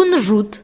кунжут